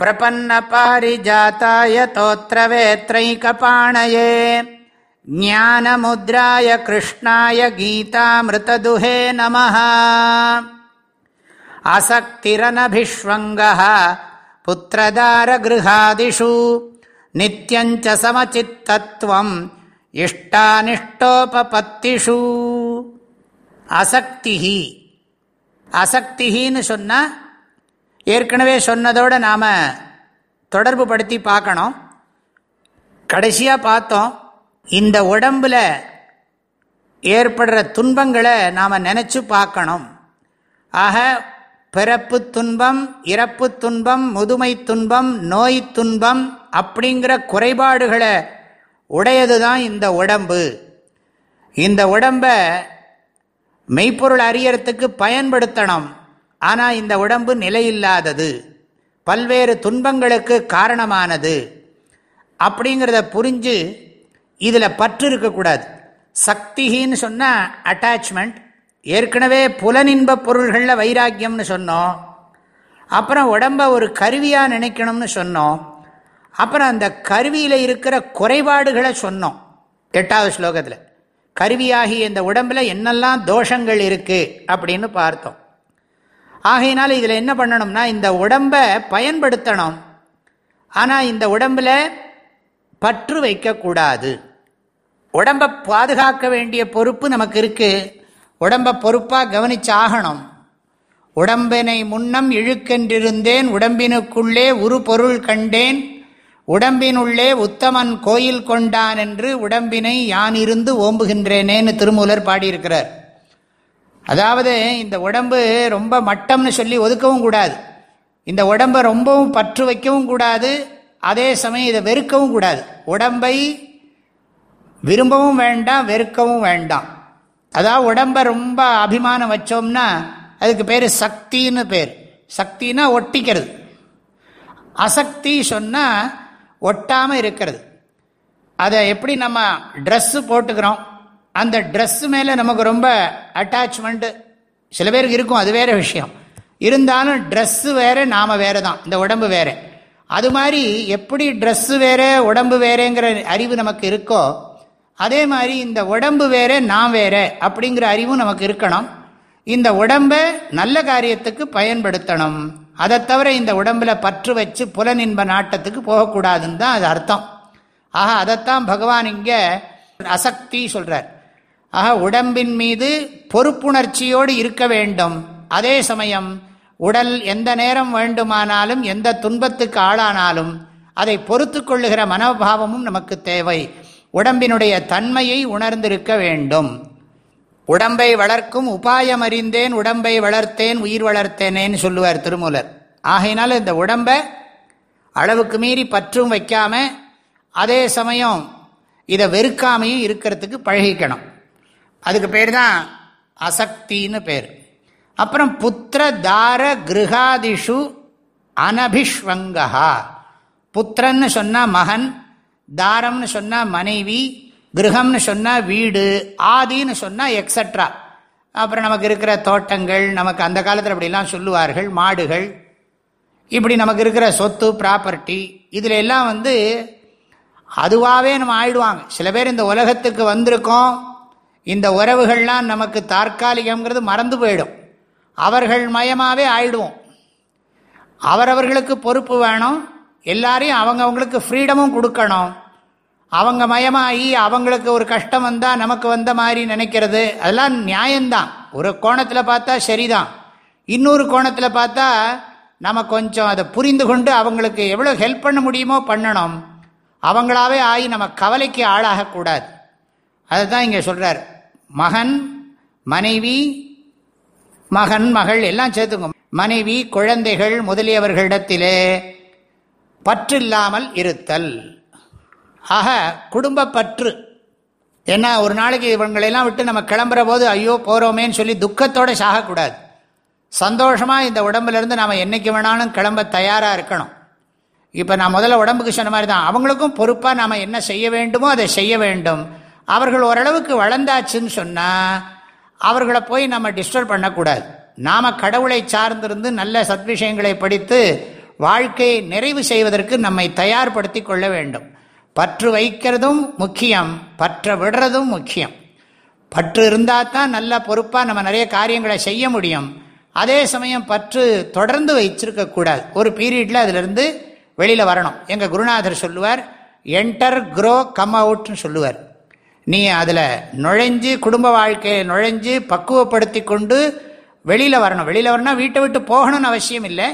प्रपन्नपारिजाताय तोत्रवेत्रैकपाणये ज्ञानमुद्राय कृष्णाय गीतामृतदुहे नमः असक्तिरनभिष्वङ्गः पुत्रदारगृहादिषु नित्यञ्च समचित्तत्वम् इष्टानिष्टोपपत्तिषु அசக்திஹி அசக்திஹின்னு சொன்னால் ஏற்கனவே சொன்னதோடு நாம் தொடர்பு படுத்தி பார்க்கணும். கடைசியாக பார்த்தோம் இந்த உடம்பில் ஏற்படுற துன்பங்களை நாம் நினச்சி பார்க்கணும். ஆக பிறப்பு துன்பம் இறப்பு துன்பம் முதுமை துன்பம் நோய் துன்பம் அப்படிங்கிற குறைபாடுகளை உடையது தான் இந்த உடம்பு. இந்த உடம்பை மெய்ப்பொருள் அறியறத்துக்கு பயன்படுத்தணும். ஆனால் இந்த உடம்பு நிலையில்லாதது. பல்வேறு துன்பங்களுக்கு காரணமானது. அப்படிங்கிறத புரிஞ்சு இதில் பற்று இருக்கக்கூடாது சக்திகின்னு சொன்னால் அட்டாச்மெண்ட் ஏற்கனவே புலனின்ப பொருள்களில் வைராக்கியம்னு சொன்னோம். அப்புறம் உடம்ப ஒரு கருவியாக நினைக்கணும்னு சொன்னோம். அப்புறம் அந்த கருவியில் இருக்கிற குறைபாடுகளை சொன்னோம். எட்டாவது ஸ்லோகத்தில் கருவியாகி இந்த உடம்பில் என்னெல்லாம் தோஷங்கள் இருக்குது அப்படின்னு பார்த்தோம். ஆகையினால இதில் என்ன பண்ணணும்னா இந்த உடம்பை பயன்படுத்தணும். ஆனால் இந்த உடம்பில் பற்று வைக்கக்கூடாது. உடம்பை பாதுகாக்க வேண்டிய பொறுப்பு நமக்கு இருக்குது உடம்பை பொறுப்பாக கவனிச்சாகணும். உடம்பினை முன்னம் இழுக்கென்றிருந்தேன் உடம்பினுக்குள்ளே உரு பொருள் கண்டேன் உடம்பினுள்ளே உத்தமன் கோயில் கொண்டான் என்று உடம்பினை யான் இருந்து ஓம்புகின்றேனேன்னு திருமூலர் பாடியிருக்கிறார். அதாவது இந்த உடம்பு ரொம்ப மட்டம்னு சொல்லி ஒதுக்கவும் கூடாது. இந்த உடம்பை ரொம்பவும் பற்று வைக்கவும் கூடாது. அதே சமயம் இதை வெறுக்கவும் கூடாது. உடம்பை விரும்பவும் வேண்டாம் வெறுக்கவும் வேண்டாம். அதாவது உடம்பை ரொம்ப அபிமானம் வச்சோம்னா அதுக்கு பேர் சக்தின்னு பேர். சக்தினா ஒட்டிக்கிறது. அசக்தி சொன்னால் ஒட்டாமல் இருக்கிறது. அதை எப்படி நம்ம ட்ரெஸ்ஸு போட்டுக்கிறோம்? அந்த ட்ரெஸ்ஸு மேலே நமக்கு ரொம்ப அட்டாச்மெண்ட்டு சில பேருக்கு இருக்கும் அது வேறு விஷயம். இருந்தாலும் ட்ரெஸ்ஸு வேறு நாம் வேறு தான் இந்த உடம்பு வேறு. அது மாதிரி எப்படி ட்ரெஸ்ஸு வேறு உடம்பு வேறேங்கிற அறிவு நமக்கு இருக்கோ அதே மாதிரி இந்த உடம்பு வேறு நாம் வேறு அப்படிங்கிற அறிவும் நமக்கு இருக்கணும். இந்த உடம்பை நல்ல காரியத்துக்கு பயன்படுத்தணும். அதை தவிர இந்த உடம்பில் பற்று வச்சு புலனின்ப நாட்டத்துக்கு போகக்கூடாதுன்னு தான் அது அர்த்தம். ஆக அதைத்தான் பகவான் இங்கே அசக்தி சொல்கிறார் ஆக உடம்பின் மீது பொறுப்புணர்ச்சியோடு இருக்க வேண்டும். அதே சமயம் உடல் எந்த நேரம் வேண்டுமானாலும் எந்த துன்பத்துக்கு ஆளானாலும் அதை பொறுத்து கொள்ளுகிற மனோபாவமும் நமக்கு தேவை. உடம்பினுடைய தன்மையை உணர்ந்திருக்க வேண்டும். உடம்பை வளர்க்கும் உபாயம் அறிந்தேன் உடம்பை வளர்த்தேன் உயிர் வளர்த்தேனேன்னு சொல்லுவார் திருமூலர். ஆகையினால இந்த உடம்பை அளவுக்கு மீறி பற்றும் வைக்காம அதே சமயம் இதை வெறுக்காமையும் இருக்கிறதுக்கு பழகிக்கணும். அதுக்கு பேர் தான் அசக்தின்னு பேர். அப்புறம் புத்திர தார கிரகாதிஷு அனபிஷ்வங்கா புத்திரன்னு சொன்னால் மகன் தாரம்னு சொன்னால் மனைவி கிரகம்னு சொன்னால் வீடு ஆதின்னு சொன்னால் எக்ஸட்ரா அப்புறம் நமக்கு இருக்கிற தோட்டங்கள் நமக்கு அந்த காலத்தில் அப்படிலாம் சொல்லுவார்கள் மாடுகள். இப்படி நமக்கு இருக்கிற சொத்து ப்ராப்பர்ட்டி இதில் எல்லாம் வந்து அதுவாகவே நம்ம ஆயிடுவாங்க. சில பேர் இந்த உலகத்துக்கு வந்திருக்கோம் இந்த உறவுகள்லாம் நமக்கு தற்காலிகங்கிறது மறந்து போயிடும். அவர்கள் மயமாகவே ஆயிடுவோம். அவரவர்களுக்கு பொறுப்பு வேணும். எல்லாரையும் அவங்கவுங்களுக்கு ஃப்ரீடமும் கொடுக்கணும். அவங்க மயமாகி அவங்களுக்கு ஒரு கஷ்டம் வந்தால் நமக்கு வந்த மாதிரி நினைக்கிறது அதெல்லாம் நியாயம்தான். ஒரு கோணத்தில் பார்த்தா சரிதான். இன்னொரு கோணத்தில் பார்த்தா நம்ம கொஞ்சம் அதை புரிந்து கொண்டு அவங்களுக்கு எவ்வளோ ஹெல்ப் பண்ண முடியுமோ பண்ணணும். அவங்களாவே ஆகி நம்ம கவலைக்கு ஆளாகக்கூடாது. அதை தான் இங்கே சொல்கிறார் மகன் மனைவி மகன் மகள் எல்லாம் சேர்த்துங்க மனைவி குழந்தைகள் முதலியவர்களிடத்திலே பற்றில்லாமல் இருத்தல். ஆக குடும்ப பற்று. ஏன்னா ஒரு நாளைக்கு இவங்களெல்லாம் விட்டு நம்ம கிளம்புற போது ஐயோ போகிறோமேன்னு சொல்லி துக்கத்தோடு சாகக்கூடாது. சந்தோஷமாக இந்த உடம்புலேருந்து நாம் என்றைக்கு வேணாலும் கிளம்ப தயாராக இருக்கணும். இப்போ நான் முதல்ல உடம்புக்கு சொன்ன மாதிரி தான் அவங்களுக்கும் பொறுப்பாக நாம் என்ன செய்ய வேண்டுமோ அதை செய்ய வேண்டும். அவர்கள் ஓரளவுக்கு வளர்ந்தாச்சுன்னு சொன்னால் அவர்களை போய் நம்ம டிஸ்டர்ப் பண்ணக்கூடாது. நாம் கடவுளை சார்ந்திருந்து நல்ல சத்விஷயங்களை படித்து வாழ்க்கையை நிறைவு செய்வதற்கு நம்மை தயார்படுத்தி கொள்ள வேண்டும். பற்று வைக்கிறதும் முக்கியம் பற்ற விடுறதும் முக்கியம். பற்று இருந்தால் தான் நல்ல பொறுப்பாக நம்ம நிறைய காரியங்களை செய்ய முடியும். அதே சமயம் பற்று தொடர்ந்து வச்சிருக்கக்கூடாது ஒரு பீரியடில் அதிலிருந்து வெளியில் வரணும். எங்கள் குருநாதர் சொல்லுவார் என்டர் க்ரோ கம் அவுட்னு சொல்லுவார். நீ அதில் நுழைஞ்சு குடும்ப வாழ்க்கையை நுழைஞ்சு பக்குவப்படுத்தி கொண்டு வெளியில் வரணும். வெளியில் வரணும் வீட்டை விட்டு போகணும்னு அவசியம் இல்லை.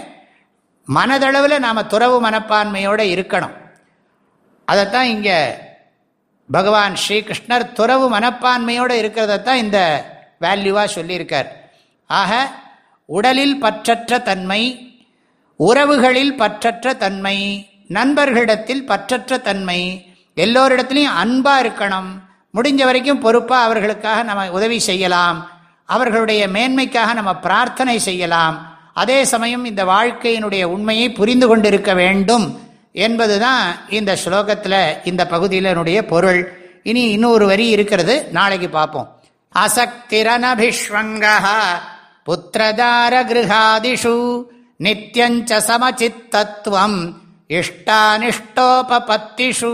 மனதளவில் நாம் துறவு மனப்பான்மையோடு இருக்கணும். அதைத்தான் இங்கே பகவான் ஸ்ரீகிருஷ்ணர் துறவு மனப்பான்மையோடு இருக்கிறதத்தான் இந்த வேல்யூவாக சொல்லியிருக்கார். ஆக உடலில் பற்றற்ற தன்மை உறவுகளில் பற்றற்ற தன்மை நண்பர்களிடத்தில் பற்றற்ற தன்மை எல்லோரிடத்துலையும் அன்பாக இருக்கணும். முடிஞ்ச வரைக்கும் பொறுப்பாக அவர்களுக்காக நம்ம உதவி செய்யலாம். அவர்களுடைய மேன்மைக்காக நம்ம பிரார்த்தனை செய்யலாம். அதே சமயம் இந்த வாழ்க்கையினுடைய உண்மையை புரிந்து கொண்டிருக்க வேண்டும் என்பதுதான் இந்த ஸ்லோகத்தில் இந்த பகுதியிலனுடைய பொருள். இனி இன்னொரு வரி இருக்கிறது நாளைக்கு பார்ப்போம். அசக்திரனபிஸ்வங்கா புத்திரதார கிருஹாதிஷு நித்தியஞ்ச சமச்சித்தத்துவம் இஷ்டானிஷ்டோபத்திஷு